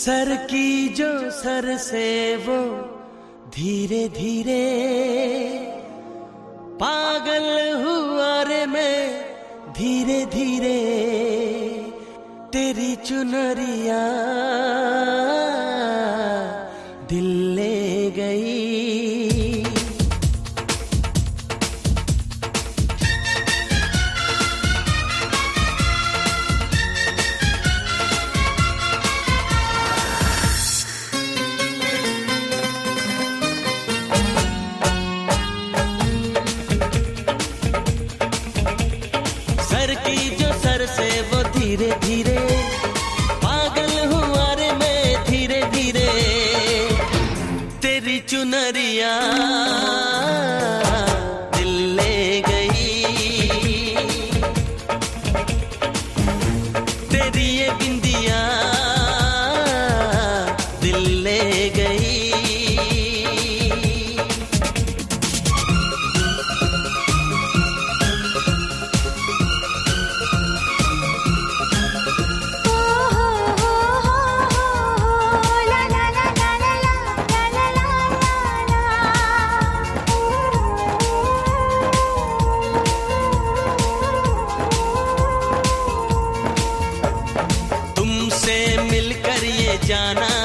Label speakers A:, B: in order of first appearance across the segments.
A: Sir की जो sir से वो धीरे धीरे पागल हुआ रे मैं धीरे धीरे तेरी चुनरिया दिल ले धीरे धीरे पागल हुआ रे मैं धीरे धीरे तेरी चुनरिया दिल गई। तेरी ये बिन जाना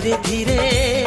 B: धीरे धीरे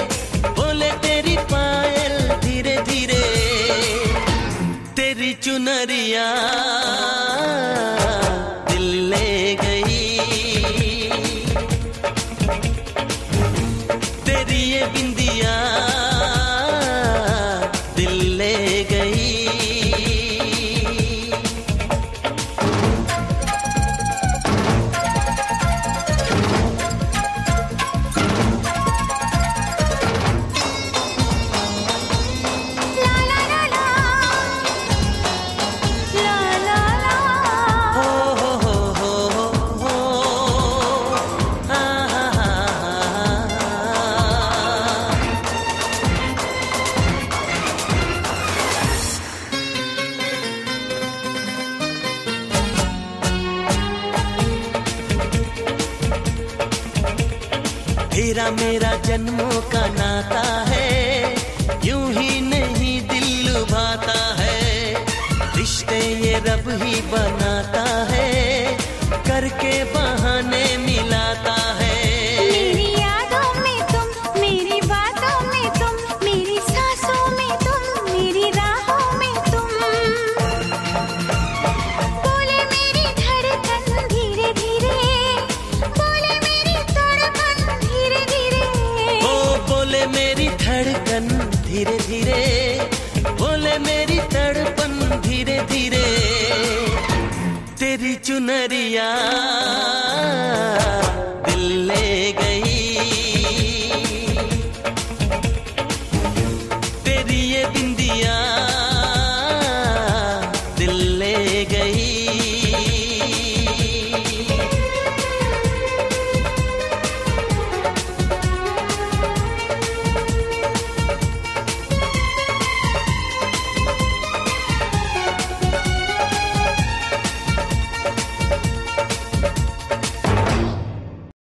A: तेरा मेरा जन्मों का नाता है, यूँ ही नहीं दिल लुभाता है। रिश्ते ये रब ही बनाता है, करके
B: धीरे धीरे, बोले मेरी तड़पन धीरे धीरे।
A: तेरी चुनरिया दिल ले गई। तेरी ये बिंदिया